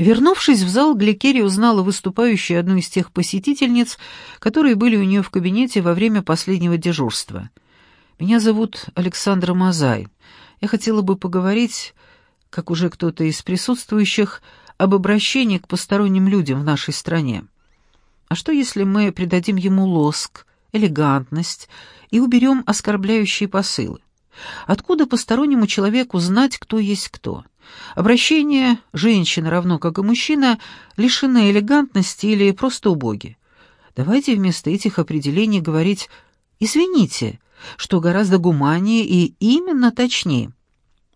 Вернувшись в зал, Гликерия узнала выступающую одну из тех посетительниц, которые были у нее в кабинете во время последнего дежурства. «Меня зовут Александра Мазай. Я хотела бы поговорить, как уже кто-то из присутствующих, об обращении к посторонним людям в нашей стране. А что, если мы придадим ему лоск, элегантность и уберем оскорбляющие посылы? Откуда постороннему человеку знать, кто есть кто?» Обращение женщины, равно как и мужчина, лишены элегантности или просто убоги. Давайте вместо этих определений говорить «извините», что гораздо гуманнее и именно точнее.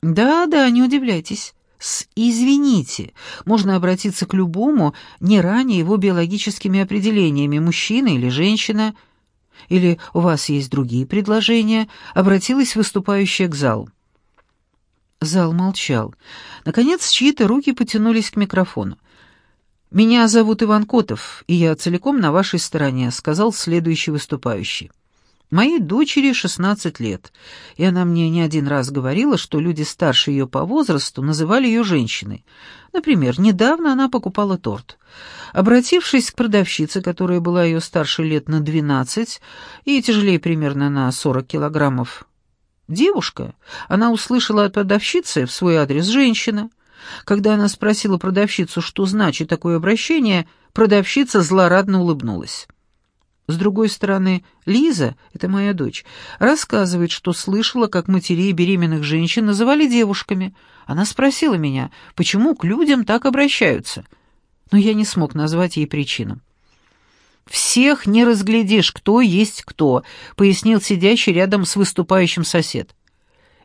Да-да, не удивляйтесь. С «извините» можно обратиться к любому, не ранее его биологическими определениями, мужчина или женщина, или у вас есть другие предложения, обратилась выступающая к залу. Зал молчал. Наконец, чьи-то руки потянулись к микрофону. «Меня зовут Иван Котов, и я целиком на вашей стороне», — сказал следующий выступающий. «Моей дочери 16 лет, и она мне не один раз говорила, что люди старше ее по возрасту называли ее женщиной. Например, недавно она покупала торт. Обратившись к продавщице, которая была ее старше лет на 12 и тяжелее примерно на 40 килограммов, Девушка. Она услышала от продавщицы в свой адрес женщина. Когда она спросила продавщицу, что значит такое обращение, продавщица злорадно улыбнулась. С другой стороны, Лиза, это моя дочь, рассказывает, что слышала, как матерей беременных женщин называли девушками. Она спросила меня, почему к людям так обращаются. Но я не смог назвать ей причину. «Всех не разглядишь, кто есть кто», — пояснил сидящий рядом с выступающим сосед.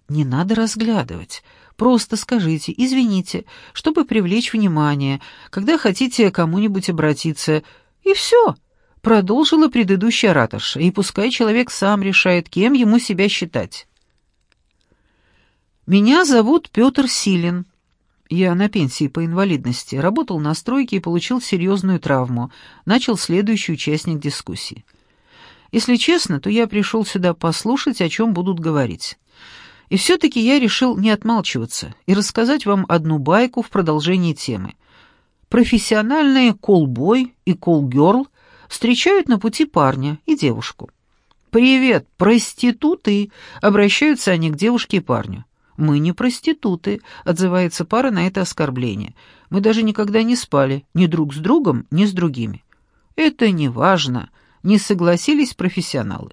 «Не надо разглядывать. Просто скажите «извините», чтобы привлечь внимание, когда хотите кому-нибудь обратиться. И все», — продолжила предыдущая ораторша, «и пускай человек сам решает, кем ему себя считать». «Меня зовут Петр Силин», я на пенсии по инвалидности, работал на стройке и получил серьезную травму. Начал следующий участник дискуссии. Если честно, то я пришел сюда послушать, о чем будут говорить. И все-таки я решил не отмалчиваться и рассказать вам одну байку в продолжении темы. Профессиональные колбой и колгерл встречают на пути парня и девушку. «Привет, проституты!» — обращаются они к девушке и парню. «Мы не проституты», — отзывается пара на это оскорбление. «Мы даже никогда не спали, ни друг с другом, ни с другими». «Это не важно», — не согласились профессионалы.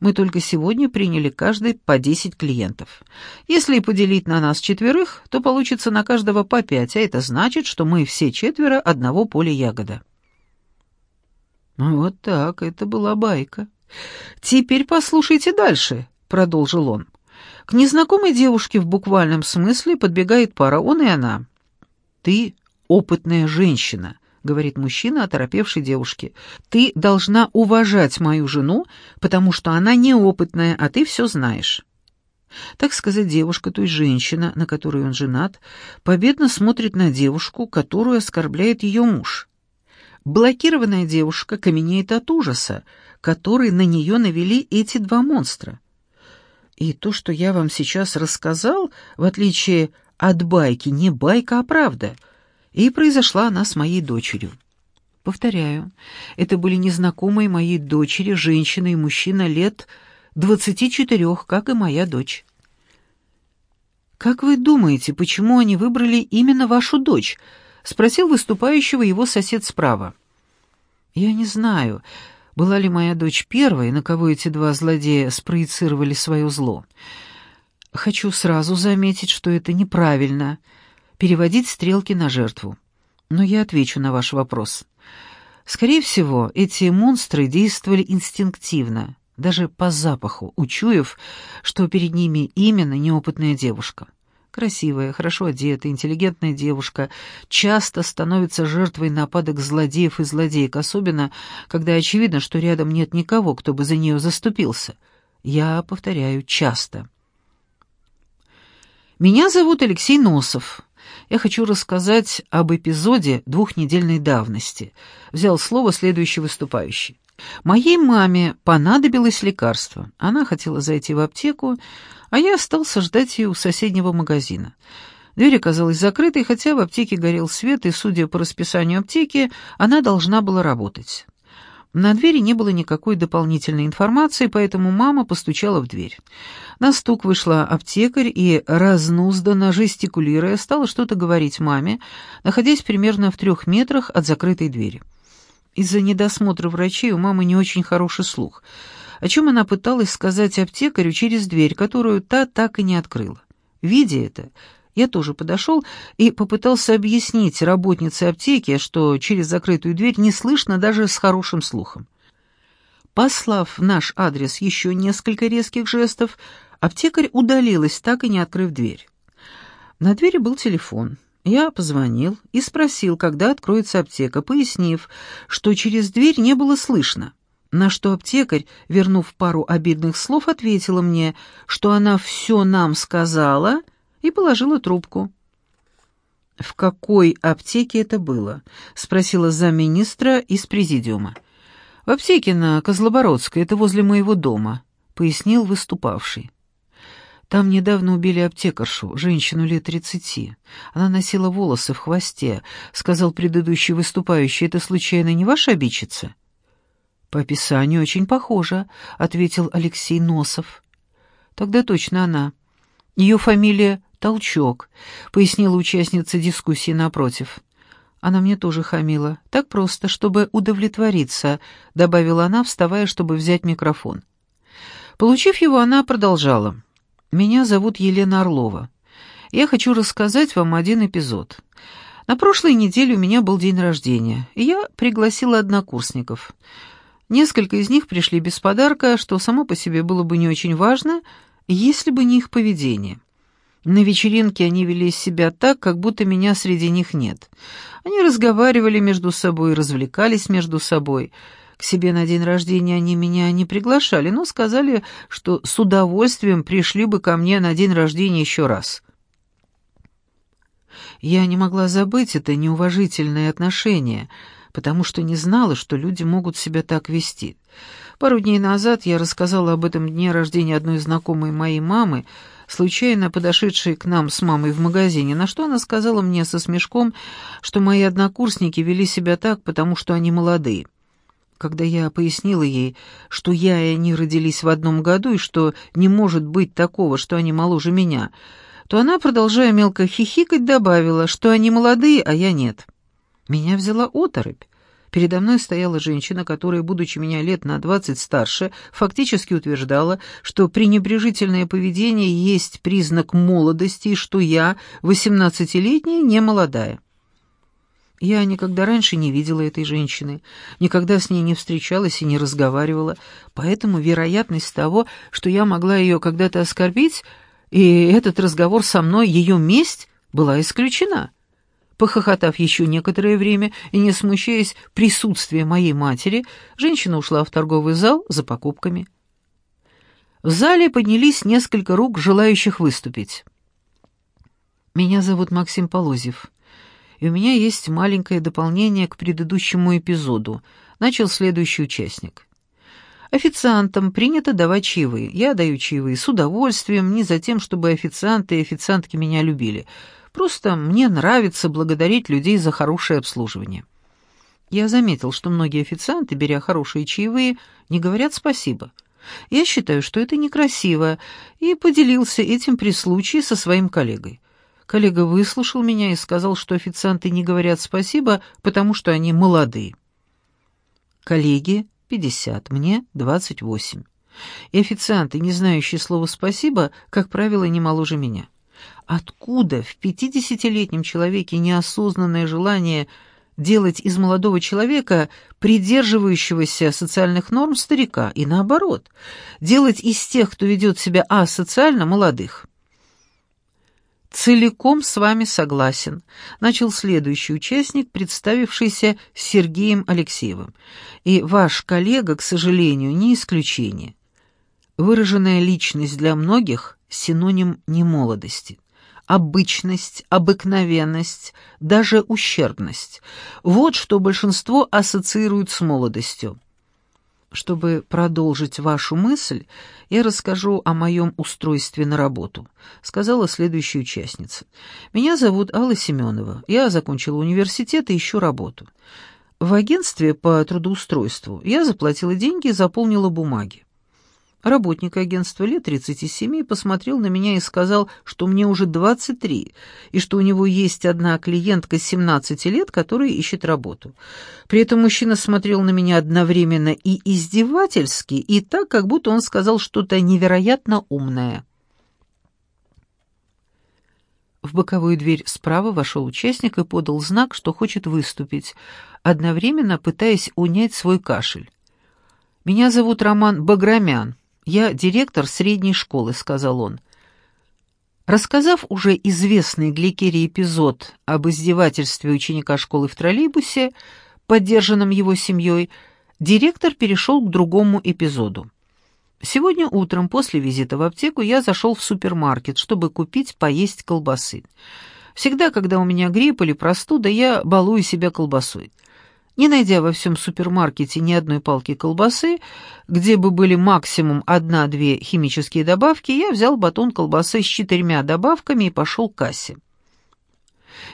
«Мы только сегодня приняли каждый по десять клиентов. Если поделить на нас четверых, то получится на каждого по пять, а это значит, что мы все четверо одного поля ягода». «Вот так, это была байка». «Теперь послушайте дальше», — продолжил он. К незнакомой девушке в буквальном смысле подбегает пара, он и она. «Ты опытная женщина», — говорит мужчина, оторопевшей девушке. «Ты должна уважать мою жену, потому что она неопытная, а ты все знаешь». Так сказать, девушка, то есть женщина, на которую он женат, победно смотрит на девушку, которую оскорбляет ее муж. Блокированная девушка каменеет от ужаса, который на нее навели эти два монстра. И то, что я вам сейчас рассказал, в отличие от байки, не байка, а правда. И произошла она с моей дочерью. Повторяю, это были незнакомые моей дочери, женщина и мужчина лет двадцати четырех, как и моя дочь. «Как вы думаете, почему они выбрали именно вашу дочь?» — спросил выступающего его сосед справа. «Я не знаю. Была ли моя дочь первой, на кого эти два злодея спроецировали свое зло? Хочу сразу заметить, что это неправильно — переводить стрелки на жертву. Но я отвечу на ваш вопрос. Скорее всего, эти монстры действовали инстинктивно, даже по запаху, учуяв, что перед ними именно неопытная девушка. Красивая, хорошо одетая, интеллигентная девушка часто становится жертвой нападок злодеев и злодеек, особенно когда очевидно, что рядом нет никого, кто бы за нее заступился. Я повторяю, часто. Меня зовут Алексей Носов. Я хочу рассказать об эпизоде двухнедельной давности. Взял слово следующий выступающий. Моей маме понадобилось лекарство. Она хотела зайти в аптеку, а я остался ждать ее у соседнего магазина. Дверь оказалась закрытой, хотя в аптеке горел свет, и, судя по расписанию аптеки, она должна была работать. На двери не было никакой дополнительной информации, поэтому мама постучала в дверь. На стук вышла аптекарь и, разнузданно жестикулируя, стала что-то говорить маме, находясь примерно в трех метрах от закрытой двери. Из-за недосмотра врачей у мамы не очень хороший слух, о чем она пыталась сказать аптекарю через дверь, которую та так и не открыла. Видя это, я тоже подошел и попытался объяснить работнице аптеки, что через закрытую дверь не слышно даже с хорошим слухом. Послав наш адрес еще несколько резких жестов, аптекарь удалилась, так и не открыв дверь. На двери был телефон. Я позвонил и спросил, когда откроется аптека, пояснив, что через дверь не было слышно. На что аптекарь, вернув пару обидных слов, ответила мне, что она все нам сказала и положила трубку. «В какой аптеке это было?» — спросила замминистра из президиума. «В аптеке на Козлобородской, это возле моего дома», — пояснил выступавший. «Там недавно убили аптекаршу, женщину лет тридцати. Она носила волосы в хвосте», — сказал предыдущий выступающий. «Это случайно не ваша обидчица?» «По описанию очень похоже», — ответил Алексей Носов. «Тогда точно она. Ее фамилия «Толчок», — пояснила участница дискуссии напротив. «Она мне тоже хамила. Так просто, чтобы удовлетвориться», — добавила она, вставая, чтобы взять микрофон. Получив его, она продолжала. «Меня зовут Елена Орлова. Я хочу рассказать вам один эпизод. На прошлой неделе у меня был день рождения, и я пригласила однокурсников. Несколько из них пришли без подарка, что само по себе было бы не очень важно, если бы не их поведение». На вечеринке они вели себя так, как будто меня среди них нет. Они разговаривали между собой, развлекались между собой. К себе на день рождения они меня не приглашали, но сказали, что с удовольствием пришли бы ко мне на день рождения еще раз. Я не могла забыть это неуважительное отношение, потому что не знала, что люди могут себя так вести. Пару дней назад я рассказала об этом дне рождения одной знакомой моей мамы, случайно подошедшей к нам с мамой в магазине, на что она сказала мне со смешком, что мои однокурсники вели себя так, потому что они молодые. Когда я пояснила ей, что я и они родились в одном году и что не может быть такого, что они моложе меня, то она, продолжая мелко хихикать, добавила, что они молодые, а я нет. Меня взяла оторопь. Передо мной стояла женщина, которая, будучи меня лет на двадцать старше, фактически утверждала, что пренебрежительное поведение есть признак молодости и что я, восемнадцатилетняя, не молодая. Я никогда раньше не видела этой женщины, никогда с ней не встречалась и не разговаривала, поэтому вероятность того, что я могла ее когда-то оскорбить, и этот разговор со мной, ее месть, была исключена. Похохотав еще некоторое время и не смущаясь присутствия моей матери, женщина ушла в торговый зал за покупками. В зале поднялись несколько рук, желающих выступить. «Меня зовут Максим Полозев, и у меня есть маленькое дополнение к предыдущему эпизоду», — начал следующий участник. Официантам принято давать чаевые. Я даю чаевые с удовольствием, не за тем, чтобы официанты и официантки меня любили — Просто мне нравится благодарить людей за хорошее обслуживание. Я заметил, что многие официанты, беря хорошие чаевые, не говорят спасибо. Я считаю, что это некрасиво, и поделился этим при случае со своим коллегой. Коллега выслушал меня и сказал, что официанты не говорят спасибо, потому что они молодые. Коллеги — 50, мне — 28. И официанты, не знающие слова «спасибо», как правило, не моложе меня. Откуда в пятидесятилетнем человеке неосознанное желание делать из молодого человека, придерживающегося социальных норм, старика, и наоборот, делать из тех, кто ведет себя асоциально, молодых? «Целиком с вами согласен», — начал следующий участник, представившийся Сергеем Алексеевым. «И ваш коллега, к сожалению, не исключение. Выраженная личность для многих — синоним немолодости обычность, обыкновенность, даже ущербность. Вот что большинство ассоциирует с молодостью. Чтобы продолжить вашу мысль, я расскажу о моем устройстве на работу», — сказала следующая участница. «Меня зовут Алла Семенова. Я закончила университет и ищу работу. В агентстве по трудоустройству я заплатила деньги и заполнила бумаги. Работник агентства лет 37 посмотрел на меня и сказал, что мне уже 23, и что у него есть одна клиентка 17 лет, которая ищет работу. При этом мужчина смотрел на меня одновременно и издевательски, и так, как будто он сказал что-то невероятно умное. В боковую дверь справа вошел участник и подал знак, что хочет выступить, одновременно пытаясь унять свой кашель. «Меня зовут Роман Баграмян. «Я директор средней школы», — сказал он. Рассказав уже известный Гликерии эпизод об издевательстве ученика школы в троллейбусе, поддержанном его семьей, директор перешел к другому эпизоду. Сегодня утром после визита в аптеку я зашел в супермаркет, чтобы купить поесть колбасы. Всегда, когда у меня грипп или простуда, я балую себя колбасой. Не найдя во всем супермаркете ни одной палки колбасы, где бы были максимум одна-две химические добавки, я взял батон колбасы с четырьмя добавками и пошел к кассе.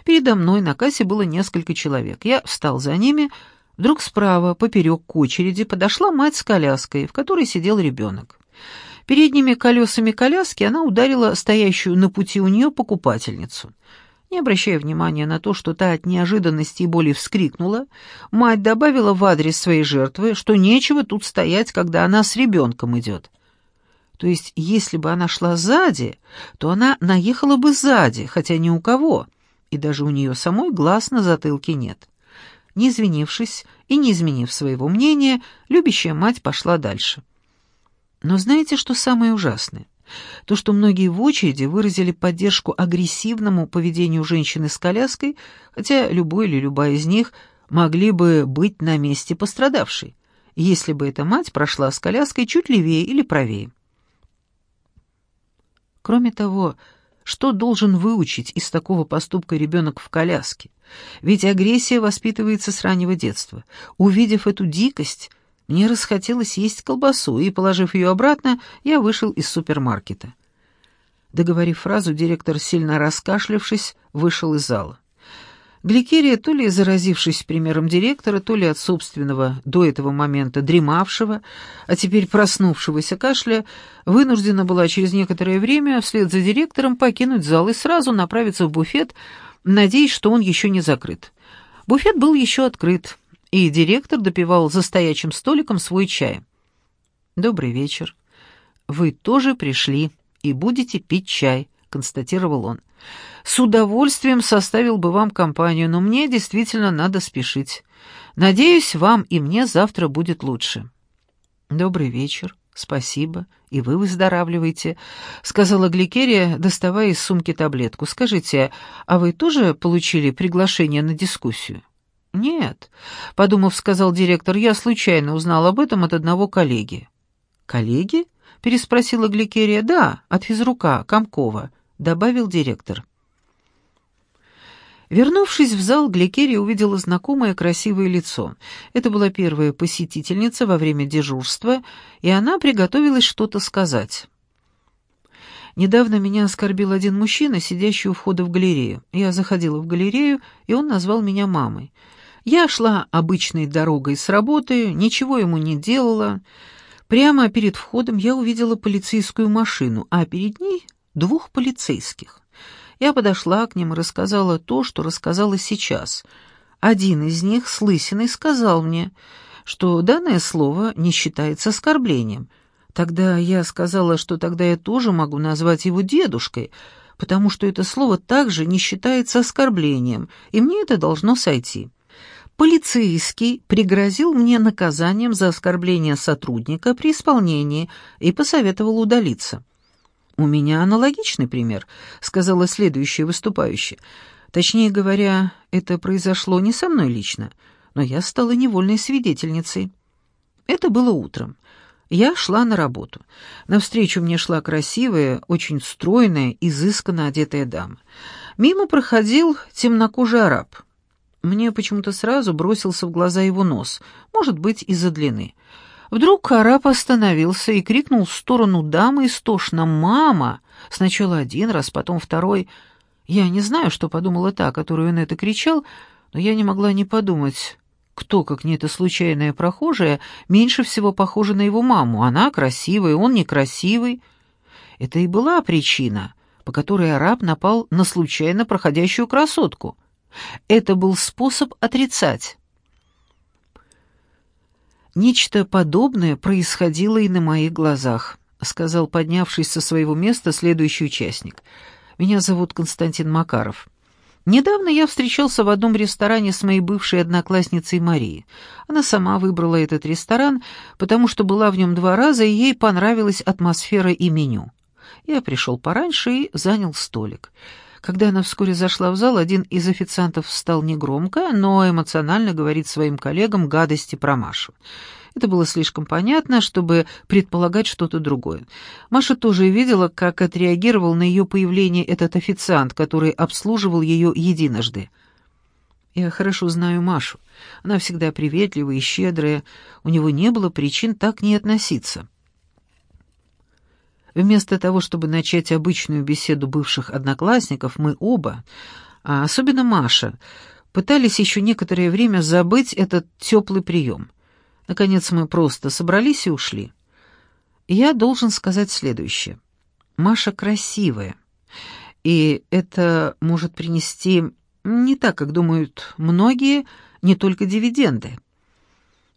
Передо мной на кассе было несколько человек. Я встал за ними. Вдруг справа, поперек к очереди, подошла мать с коляской, в которой сидел ребенок. Передними колесами коляски она ударила стоящую на пути у нее покупательницу — не обращая внимания на то, что та от неожиданности и боли вскрикнула, мать добавила в адрес своей жертвы, что нечего тут стоять, когда она с ребенком идет. То есть, если бы она шла сзади, то она наехала бы сзади, хотя ни у кого, и даже у нее самой глаз на затылке нет. Не извинившись и не изменив своего мнения, любящая мать пошла дальше. Но знаете, что самое ужасное? То, что многие в очереди выразили поддержку агрессивному поведению женщины с коляской, хотя любой или любая из них могли бы быть на месте пострадавшей, если бы эта мать прошла с коляской чуть левее или правее. Кроме того, что должен выучить из такого поступка ребенок в коляске? Ведь агрессия воспитывается с раннего детства. Увидев эту дикость, мне расхотелось есть колбасу, и, положив ее обратно, я вышел из супермаркета. Договорив фразу, директор, сильно раскашлявшись, вышел из зала. Гликерия, то ли заразившись примером директора, то ли от собственного до этого момента дремавшего, а теперь проснувшегося кашля, вынуждена была через некоторое время вслед за директором покинуть зал и сразу направиться в буфет, надеясь, что он еще не закрыт. Буфет был еще открыт и директор допивал за стоячим столиком свой чай. «Добрый вечер. Вы тоже пришли и будете пить чай», — констатировал он. «С удовольствием составил бы вам компанию, но мне действительно надо спешить. Надеюсь, вам и мне завтра будет лучше». «Добрый вечер. Спасибо. И вы выздоравливаете», — сказала Гликерия, доставая из сумки таблетку. «Скажите, а вы тоже получили приглашение на дискуссию?» «Нет», — подумав, сказал директор, — «я случайно узнал об этом от одного коллеги». «Коллеги?» — переспросила Гликерия. «Да, от физрука, Комкова», — добавил директор. Вернувшись в зал, Гликерия увидела знакомое красивое лицо. Это была первая посетительница во время дежурства, и она приготовилась что-то сказать. Недавно меня оскорбил один мужчина, сидящий у входа в галерею. Я заходила в галерею, и он назвал меня мамой. Я шла обычной дорогой с работы, ничего ему не делала. Прямо перед входом я увидела полицейскую машину, а перед ней двух полицейских. Я подошла к ним и рассказала то, что рассказала сейчас. Один из них с лысиной сказал мне, что данное слово не считается оскорблением. Тогда я сказала, что тогда я тоже могу назвать его дедушкой, потому что это слово также не считается оскорблением, и мне это должно сойти. Полицейский пригрозил мне наказанием за оскорбление сотрудника при исполнении и посоветовал удалиться. «У меня аналогичный пример», — сказала следующая выступающая. Точнее говоря, это произошло не со мной лично, но я стала невольной свидетельницей. Это было утром. Я шла на работу. Навстречу мне шла красивая, очень стройная, изысканно одетая дама. Мимо проходил темнокожий араб — мне почему-то сразу бросился в глаза его нос, может быть, из-за длины. Вдруг араб остановился и крикнул в сторону дамы истошно «Мама!» Сначала один раз, потом второй. Я не знаю, что подумала та, которую он это кричал, но я не могла не подумать, кто, как не эта случайная прохожая, меньше всего похожа на его маму. Она красивая, он некрасивый. Это и была причина, по которой араб напал на случайно проходящую красотку. Это был способ отрицать. Нечто подобное происходило и на моих глазах, сказал поднявшись со своего места следующий участник. Меня зовут Константин Макаров. Недавно я встречался в одном ресторане с моей бывшей одноклассницей Марией. Она сама выбрала этот ресторан, потому что была в нем два раза, и ей понравилась атмосфера и меню. Я пришел пораньше и занял столик. Когда она вскоре зашла в зал, один из официантов встал негромко, но эмоционально говорит своим коллегам гадости про Машу. Это было слишком понятно, чтобы предполагать что-то другое. Маша тоже видела, как отреагировал на ее появление этот официант, который обслуживал ее единожды. Я хорошо знаю Машу. Она всегда приветливая и щедрая. У него не было причин так не относиться. Вместо того, чтобы начать обычную беседу бывших одноклассников, мы оба, а особенно Маша, пытались еще некоторое время забыть этот теплый прием. Наконец мы просто собрались и ушли. Я должен сказать следующее. Маша красивая, и это может принести не так, как думают многие, не только дивиденды.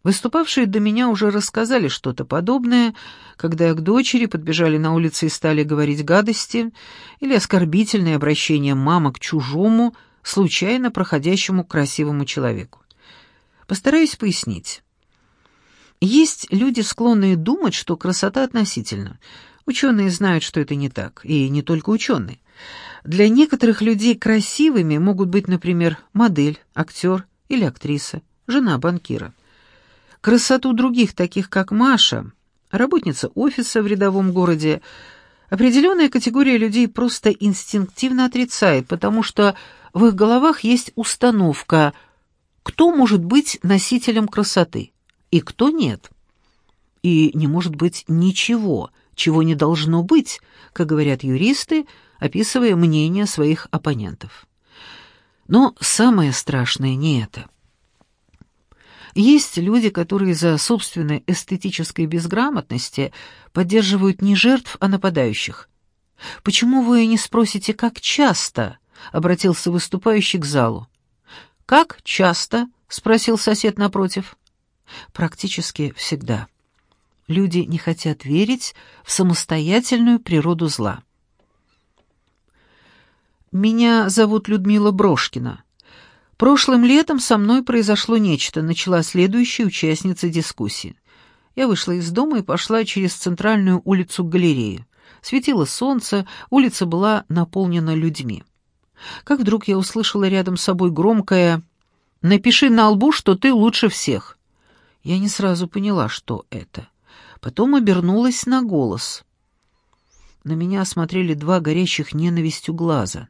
Выступавшие до меня уже рассказали что-то подобное, когда к дочери подбежали на улице и стали говорить гадости или оскорбительное обращение мама к чужому, случайно проходящему красивому человеку. Постараюсь пояснить. Есть люди, склонные думать, что красота относительна. Ученые знают, что это не так, и не только ученые. Для некоторых людей красивыми могут быть, например, модель, актер или актриса, жена банкира. Красоту других, таких как Маша, работница офиса в рядовом городе, определенная категория людей просто инстинктивно отрицает, потому что в их головах есть установка, кто может быть носителем красоты и кто нет. И не может быть ничего, чего не должно быть, как говорят юристы, описывая мнение своих оппонентов. Но самое страшное не это. Есть люди, которые из-за собственной эстетической безграмотности поддерживают не жертв, а нападающих. «Почему вы не спросите, как часто?» — обратился выступающий к залу. «Как часто?» — спросил сосед напротив. «Практически всегда. Люди не хотят верить в самостоятельную природу зла». «Меня зовут Людмила Брошкина. Прошлым летом со мной произошло нечто, начала следующая участница дискуссии. Я вышла из дома и пошла через центральную улицу к галерее. Светило солнце, улица была наполнена людьми. Как вдруг я услышала рядом с собой громкое «Напиши на лбу, что ты лучше всех». Я не сразу поняла, что это. Потом обернулась на голос. На меня смотрели два горящих ненавистью глаза.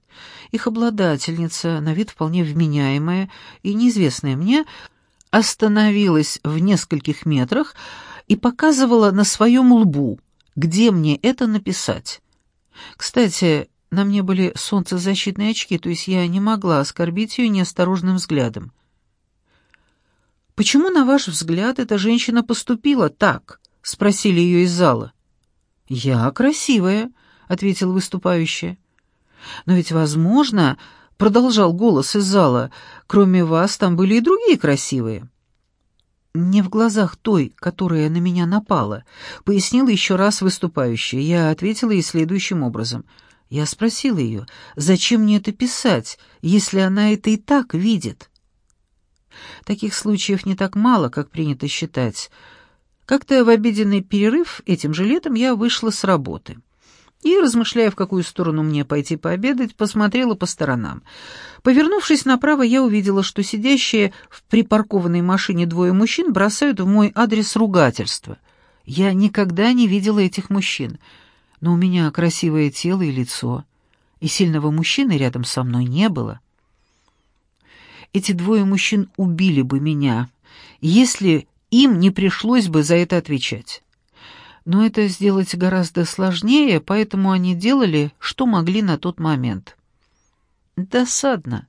Их обладательница, на вид вполне вменяемая и неизвестная мне, остановилась в нескольких метрах и показывала на своем лбу, где мне это написать. Кстати, на мне были солнцезащитные очки, то есть я не могла оскорбить ее неосторожным взглядом. «Почему, на ваш взгляд, эта женщина поступила так?» — спросили ее из зала. «Я красивая», — ответил выступающая. «Но ведь, возможно, — продолжал голос из зала, — кроме вас там были и другие красивые». «Не в глазах той, которая на меня напала», — пояснила еще раз выступающая. Я ответила ей следующим образом. Я спросила ее, зачем мне это писать, если она это и так видит? Таких случаев не так мало, как принято считать, — как-то в обеденный перерыв этим же летом я вышла с работы. И, размышляя, в какую сторону мне пойти пообедать, посмотрела по сторонам. Повернувшись направо, я увидела, что сидящие в припаркованной машине двое мужчин бросают в мой адрес ругательство. Я никогда не видела этих мужчин, но у меня красивое тело и лицо, и сильного мужчины рядом со мной не было. Эти двое мужчин убили бы меня, если им не пришлось бы за это отвечать. Но это сделать гораздо сложнее, поэтому они делали, что могли на тот момент. Досадно,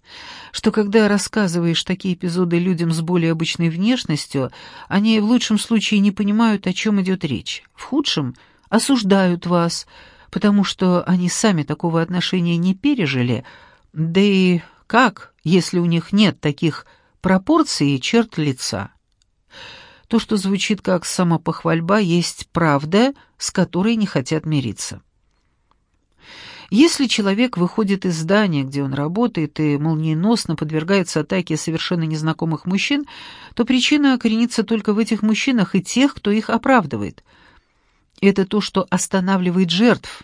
что когда рассказываешь такие эпизоды людям с более обычной внешностью, они в лучшем случае не понимают, о чем идет речь. В худшем осуждают вас, потому что они сами такого отношения не пережили, да и как, если у них нет таких пропорций и черт лица? То, что звучит как самопохвальба, есть правда, с которой не хотят мириться. Если человек выходит из здания, где он работает, и молниеносно подвергается атаке совершенно незнакомых мужчин, то причина коренится только в этих мужчинах и тех, кто их оправдывает. Это то, что останавливает жертв.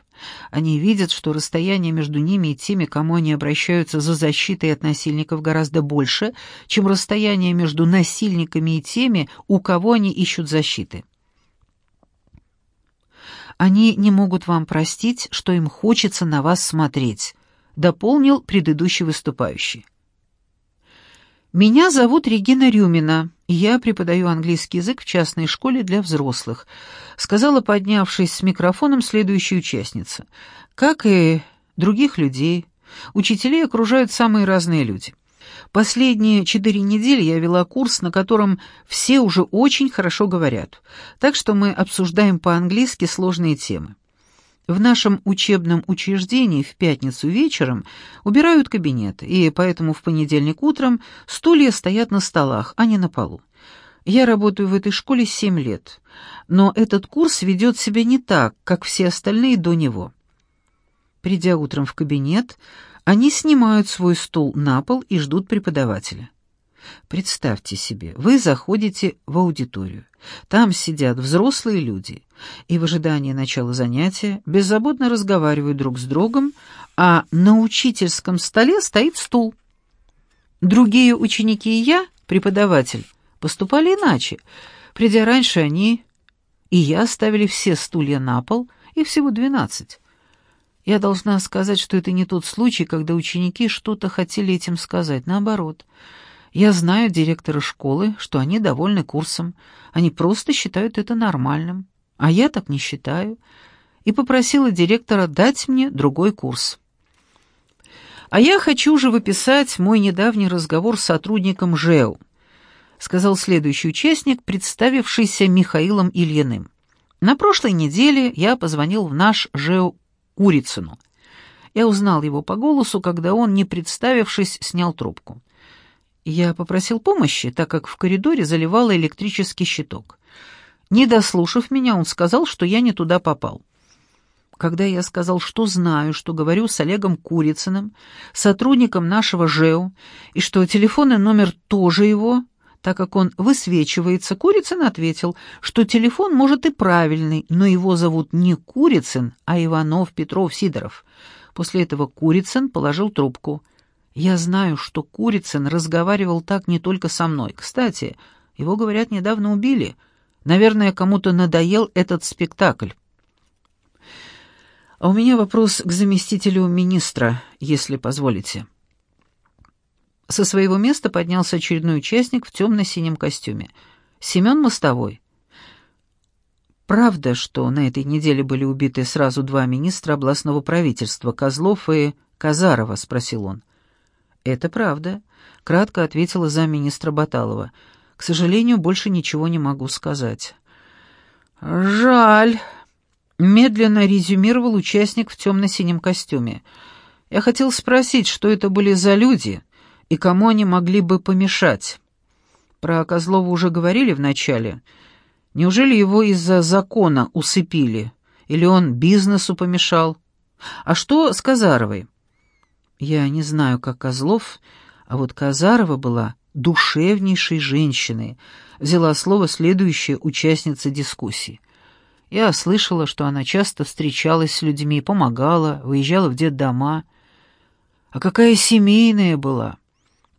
Они видят, что расстояние между ними и теми, кому они обращаются за защитой от насильников, гораздо больше, чем расстояние между насильниками и теми, у кого они ищут защиты. Они не могут вам простить, что им хочется на вас смотреть», — дополнил предыдущий выступающий. «Меня зовут Регина Рюмина, я преподаю английский язык в частной школе для взрослых», — сказала, поднявшись с микрофоном, следующая участница. «Как и других людей, учителей окружают самые разные люди». Последние четыре недели я вела курс, на котором все уже очень хорошо говорят, так что мы обсуждаем по-английски сложные темы. В нашем учебном учреждении в пятницу вечером убирают кабинет, и поэтому в понедельник утром стулья стоят на столах, а не на полу. Я работаю в этой школе семь лет, но этот курс ведет себя не так, как все остальные до него. Придя утром в кабинет, они снимают свой стул на пол и ждут преподавателя. Представьте себе, вы заходите в аудиторию. Там сидят взрослые люди, и в ожидании начала занятия беззаботно разговаривают друг с другом, а на учительском столе стоит стул. Другие ученики и я, преподаватель, поступали иначе. Придя раньше, они и я ставили все стулья на пол, их всего двенадцать. Я должна сказать, что это не тот случай, когда ученики что-то хотели этим сказать. Наоборот. Я знаю директора школы, что они довольны курсом. Они просто считают это нормальным. А я так не считаю. И попросила директора дать мне другой курс. А я хочу же выписать мой недавний разговор с сотрудником ЖЭУ, сказал следующий участник, представившийся Михаилом Ильиным. На прошлой неделе я позвонил в наш ЖЭУ Курицыну. Я узнал его по голосу, когда он, не представившись, снял трубку. Я попросил помощи, так как в коридоре заливало электрический щиток. Не дослушав меня, он сказал, что я не туда попал. Когда я сказал, что знаю, что говорю с Олегом Курицыным, сотрудником нашего ЖЭУ, и что телефонный номер тоже его, так как он высвечивается, Курицын ответил, что телефон может и правильный, но его зовут не Курицын, а Иванов, Петров, Сидоров. После этого Курицын положил трубку. Я знаю, что Курицын разговаривал так не только со мной. Кстати, его, говорят, недавно убили. Наверное, кому-то надоел этот спектакль. А у меня вопрос к заместителю министра, если позволите. Со своего места поднялся очередной участник в темно-синем костюме. Семен Мостовой. Правда, что на этой неделе были убиты сразу два министра областного правительства, Козлов и Казарова, спросил он. Это правда, кратко ответила замминистра Баталова. К сожалению, больше ничего не могу сказать. Жаль, медленно резюмировал участник в темно-синем костюме. Я хотел спросить, что это были за люди, и кому они могли бы помешать. Про Козлова уже говорили вначале. Неужели его из-за закона усыпили? Или он бизнесу помешал? А что с Казаровой? Я не знаю, как Козлов, а вот Казарова была душевнейшей женщиной, взяла слово следующая участница дискуссии. Я слышала, что она часто встречалась с людьми, помогала, выезжала в детдома. А какая семейная была!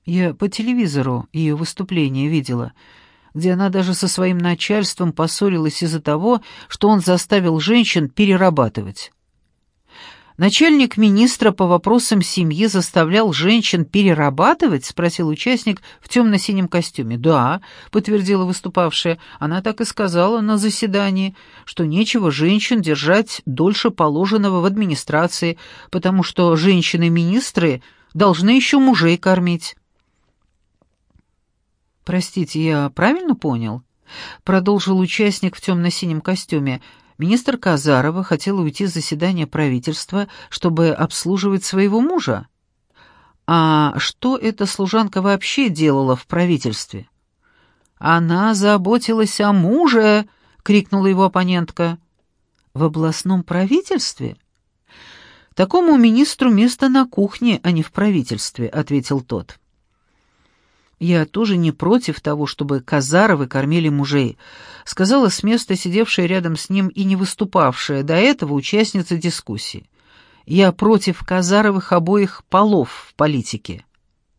Я по телевизору ее выступление видела, где она даже со своим начальством поссорилась из-за того, что он заставил женщин перерабатывать. Начальник министра по вопросам семьи заставлял женщин перерабатывать?» — спросил участник в темно-синем костюме. «Да», — подтвердила выступавшая, — «она так и сказала на заседании, что нечего женщин держать дольше положенного в администрации, потому что женщины-министры должны еще мужей кормить». «Простите, я правильно понял?» — продолжил участник в темно-синем костюме — Министр Казарова хотела уйти с заседания правительства, чтобы обслуживать своего мужа. А что эта служанка вообще делала в правительстве? «Она заботилась о муже!» — крикнула его оппонентка. «В областном правительстве?» «Такому министру место на кухне, а не в правительстве», — ответил тот. «Я тоже не против того, чтобы Казаровы кормили мужей», сказала с места сидевшая рядом с ним и не выступавшая до этого участница дискуссии. «Я против Казаровых обоих полов в политике».